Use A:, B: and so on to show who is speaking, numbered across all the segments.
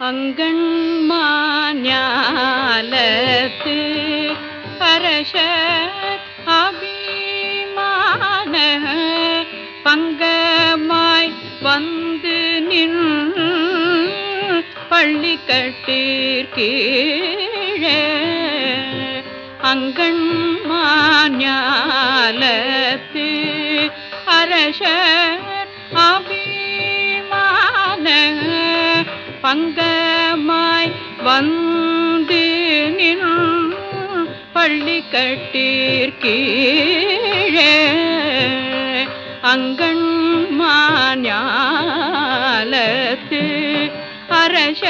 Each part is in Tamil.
A: அங்கண்மாஞாலத்து அரச அபிமான பங்கமாய் வந்து நின் பள்ளி கட்டீர்கீழே அங்கண்மாஞாலத்து அரச அபிமான பங்கமாய் வந்து நின் பள்ளி கட்டீர்கீழே அங்கண்மாஞாலத்து அரச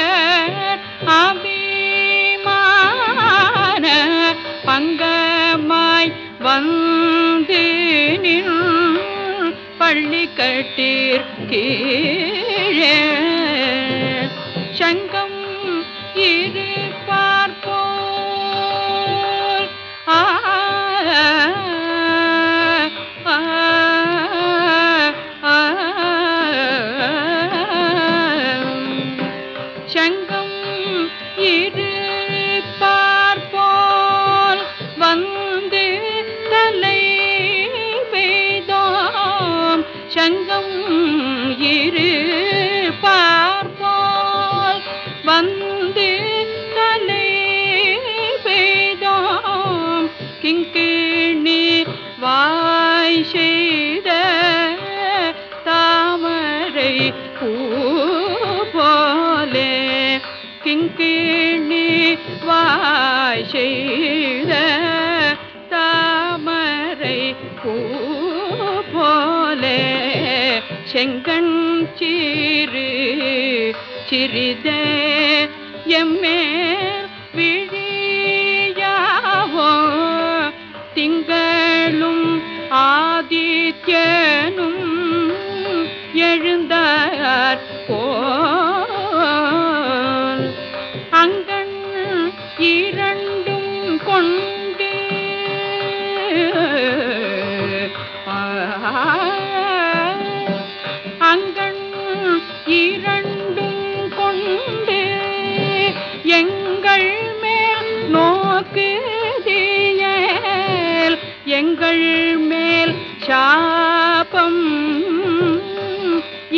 A: அபிமான. பங்கமாய் வந்து நின் பள்ளி கட்டீர் शंकर கிங்கிணி வாய் செய்த தாமரை பூ போலே. கிங்கிணி வாய் செய்த தாமரை பூ போலே. செங்கண் சீரு சிறிதே எம்மே விழி ஆதித்யனும் எழுந்தார் போல். அங்கண் இரண்டும் கொண்டு அங்கண் இரண்டும் கொண்டு எங்கள் மேல் நோக்குதியல் எங்கள் சாபம்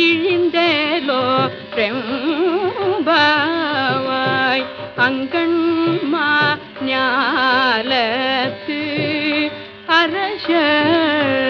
A: இழிந்தேலோ ரெம்பாவாய் அங்கண்மா ஞாலத்து அரச